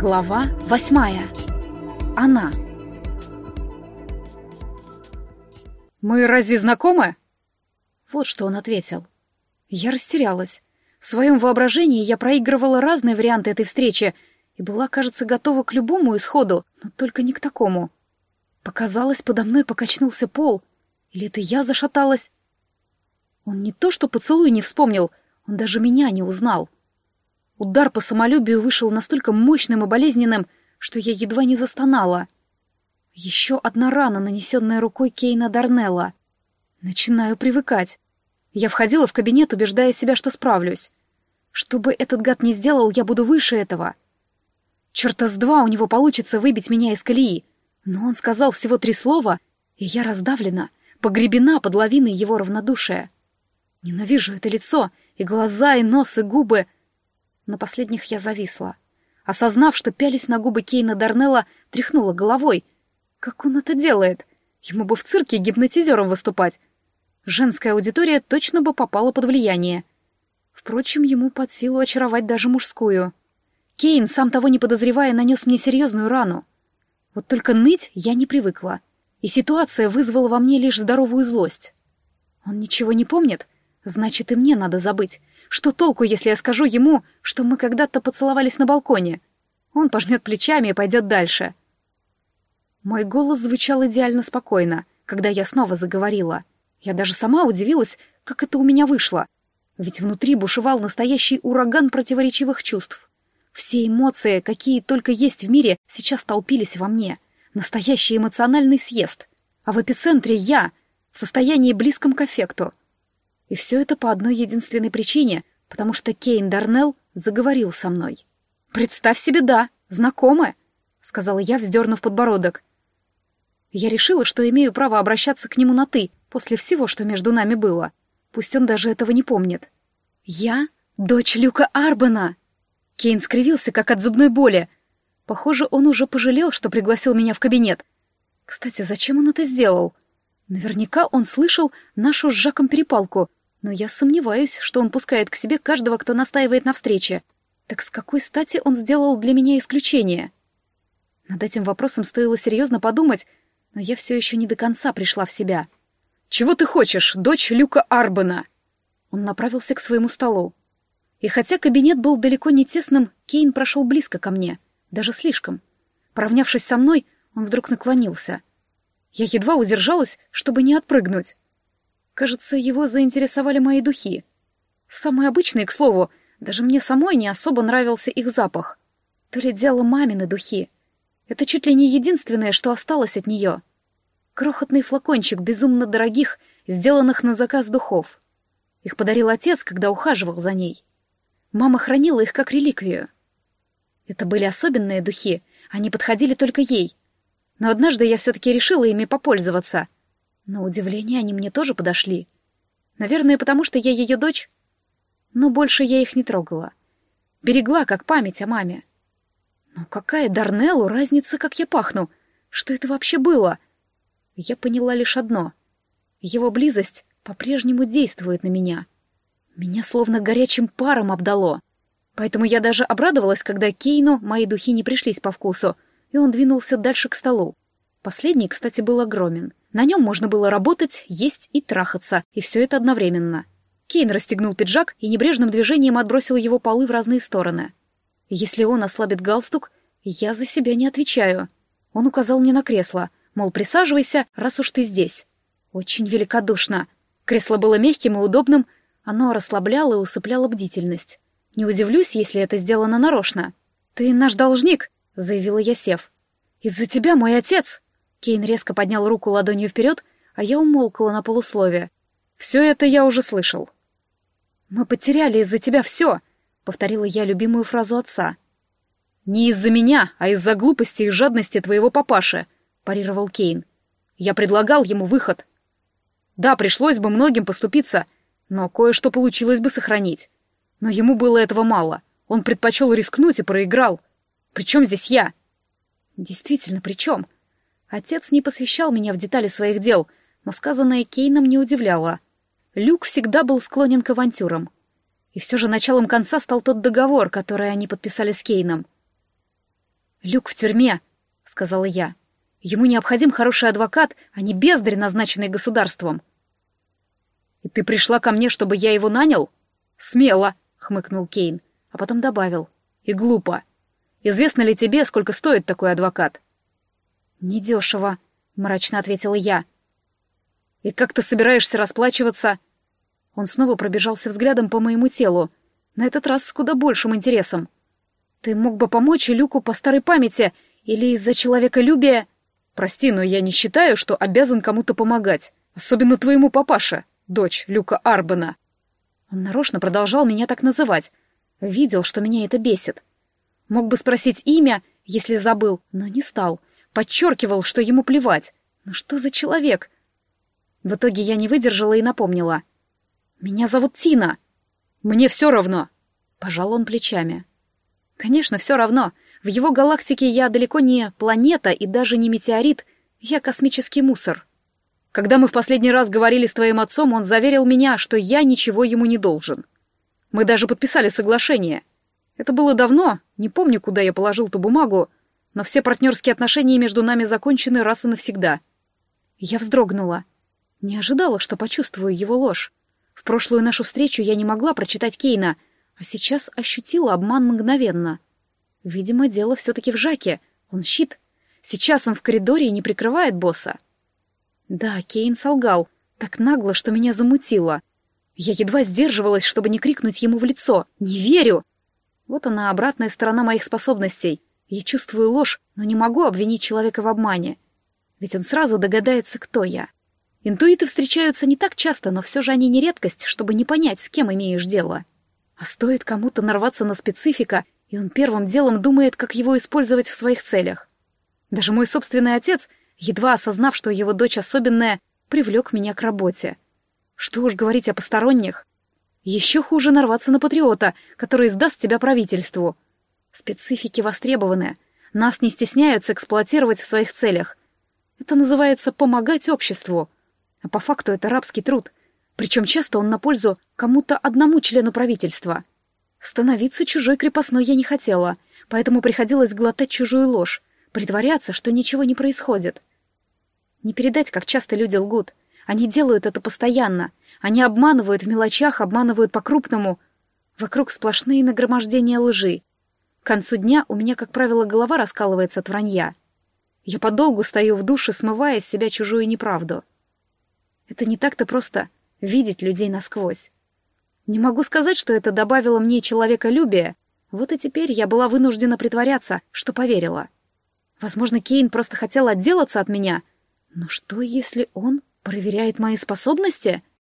Глава восьмая. Она. «Мы разве знакомы?» Вот что он ответил. Я растерялась. В своем воображении я проигрывала разные варианты этой встречи и была, кажется, готова к любому исходу, но только не к такому. Показалось, подо мной покачнулся пол. Или это я зашаталась? Он не то что поцелуй не вспомнил, он даже меня не узнал. Удар по самолюбию вышел настолько мощным и болезненным, что я едва не застонала. Еще одна рана, нанесенная рукой Кейна Дарнелла. Начинаю привыкать. Я входила в кабинет, убеждая себя, что справлюсь. Что бы этот гад ни сделал, я буду выше этого. Черта с два у него получится выбить меня из колеи. Но он сказал всего три слова, и я раздавлена, погребена под лавиной его равнодушия. Ненавижу это лицо, и глаза, и нос, и губы — на последних я зависла. Осознав, что пялюсь на губы Кейна Дарнелла, тряхнула головой. Как он это делает? Ему бы в цирке гипнотизером выступать. Женская аудитория точно бы попала под влияние. Впрочем, ему под силу очаровать даже мужскую. Кейн, сам того не подозревая, нанес мне серьезную рану. Вот только ныть я не привыкла, и ситуация вызвала во мне лишь здоровую злость. Он ничего не помнит? Значит, и мне надо забыть. Что толку, если я скажу ему, что мы когда-то поцеловались на балконе? Он пожмет плечами и пойдет дальше. Мой голос звучал идеально спокойно, когда я снова заговорила. Я даже сама удивилась, как это у меня вышло. Ведь внутри бушевал настоящий ураган противоречивых чувств. Все эмоции, какие только есть в мире, сейчас толпились во мне. Настоящий эмоциональный съезд. А в эпицентре я, в состоянии близком к эффекту. И все это по одной единственной причине, потому что Кейн Дарнелл заговорил со мной. «Представь себе, да, знакомы», — сказала я, вздернув подбородок. Я решила, что имею право обращаться к нему на «ты» после всего, что между нами было. Пусть он даже этого не помнит. «Я — дочь Люка Арбана!» Кейн скривился, как от зубной боли. Похоже, он уже пожалел, что пригласил меня в кабинет. Кстати, зачем он это сделал? Наверняка он слышал нашу с Жаком перепалку, но я сомневаюсь, что он пускает к себе каждого, кто настаивает на встрече. Так с какой стати он сделал для меня исключение? Над этим вопросом стоило серьезно подумать, но я все еще не до конца пришла в себя. «Чего ты хочешь, дочь Люка Арбана?» Он направился к своему столу. И хотя кабинет был далеко не тесным, Кейн прошел близко ко мне, даже слишком. Поравнявшись со мной, он вдруг наклонился. Я едва удержалась, чтобы не отпрыгнуть. Кажется, его заинтересовали мои духи. Самые обычные, к слову, даже мне самой не особо нравился их запах. То ли дело мамины духи. Это чуть ли не единственное, что осталось от нее. Крохотный флакончик безумно дорогих, сделанных на заказ духов. Их подарил отец, когда ухаживал за ней. Мама хранила их как реликвию. Это были особенные духи, они подходили только ей. Но однажды я все-таки решила ими попользоваться — на удивление, они мне тоже подошли. Наверное, потому что я ее дочь. Но больше я их не трогала. Берегла, как память о маме. Но какая Дарнеллу разница, как я пахну? Что это вообще было? Я поняла лишь одно. Его близость по-прежнему действует на меня. Меня словно горячим паром обдало. Поэтому я даже обрадовалась, когда Кейну мои духи не пришлись по вкусу, и он двинулся дальше к столу. Последний, кстати, был огромен. На нем можно было работать, есть и трахаться, и все это одновременно. Кейн расстегнул пиджак и небрежным движением отбросил его полы в разные стороны. Если он ослабит галстук, я за себя не отвечаю. Он указал мне на кресло, мол, присаживайся, раз уж ты здесь. Очень великодушно. Кресло было мягким и удобным, оно расслабляло и усыпляло бдительность. Не удивлюсь, если это сделано нарочно. «Ты наш должник», — заявила я, сев. «Из-за тебя мой отец...» Кейн резко поднял руку ладонью вперед, а я умолкла на полусловие. «Все это я уже слышал». «Мы потеряли из-за тебя все», — повторила я любимую фразу отца. «Не из-за меня, а из-за глупости и жадности твоего папаши», — парировал Кейн. «Я предлагал ему выход. Да, пришлось бы многим поступиться, но кое-что получилось бы сохранить. Но ему было этого мало. Он предпочел рискнуть и проиграл. Причем здесь я?» «Действительно, при чем?» Отец не посвящал меня в детали своих дел, но сказанное Кейном не удивляло. Люк всегда был склонен к авантюрам. И все же началом конца стал тот договор, который они подписали с Кейном. «Люк в тюрьме», — сказала я. «Ему необходим хороший адвокат, а не бездарь, назначенный государством». «И ты пришла ко мне, чтобы я его нанял?» «Смело», — хмыкнул Кейн, а потом добавил. «И глупо. Известно ли тебе, сколько стоит такой адвокат?» «Недешево», — мрачно ответила я. «И как ты собираешься расплачиваться?» Он снова пробежался взглядом по моему телу, на этот раз с куда большим интересом. «Ты мог бы помочь Люку по старой памяти или из-за человеколюбия?» «Прости, но я не считаю, что обязан кому-то помогать, особенно твоему папаше, дочь Люка Арбена». Он нарочно продолжал меня так называть. Видел, что меня это бесит. Мог бы спросить имя, если забыл, но не стал. Подчеркивал, что ему плевать. Ну что за человек? В итоге я не выдержала и напомнила. «Меня зовут Тина». «Мне все равно», — пожал он плечами. «Конечно, все равно. В его галактике я далеко не планета и даже не метеорит. Я космический мусор». Когда мы в последний раз говорили с твоим отцом, он заверил меня, что я ничего ему не должен. Мы даже подписали соглашение. Это было давно, не помню, куда я положил ту бумагу, но все партнерские отношения между нами закончены раз и навсегда. Я вздрогнула. Не ожидала, что почувствую его ложь. В прошлую нашу встречу я не могла прочитать Кейна, а сейчас ощутила обман мгновенно. Видимо, дело все-таки в Жаке. Он щит. Сейчас он в коридоре и не прикрывает босса. Да, Кейн солгал. Так нагло, что меня замутило. Я едва сдерживалась, чтобы не крикнуть ему в лицо. «Не верю!» Вот она, обратная сторона моих способностей. Я чувствую ложь, но не могу обвинить человека в обмане. Ведь он сразу догадается, кто я. Интуиты встречаются не так часто, но все же они не редкость, чтобы не понять, с кем имеешь дело. А стоит кому-то нарваться на специфика, и он первым делом думает, как его использовать в своих целях. Даже мой собственный отец едва осознав, что его дочь особенная, привлек меня к работе. Что уж говорить о посторонних. Еще хуже нарваться на патриота, который сдаст тебя правительству. Специфики востребованы. Нас не стесняются эксплуатировать в своих целях. Это называется помогать обществу. А по факту это рабский труд. Причем часто он на пользу кому-то одному члену правительства. Становиться чужой крепостной я не хотела, поэтому приходилось глотать чужую ложь, притворяться, что ничего не происходит. Не передать, как часто люди лгут. Они делают это постоянно. Они обманывают в мелочах, обманывают по-крупному. Вокруг сплошные нагромождения лжи. К концу дня у меня, как правило, голова раскалывается от вранья. Я подолгу стою в душе, смывая из себя чужую неправду. Это не так-то просто — видеть людей насквозь. Не могу сказать, что это добавило мне человеколюбия, вот и теперь я была вынуждена притворяться, что поверила. Возможно, Кейн просто хотел отделаться от меня — но что, если он проверяет мои способности? —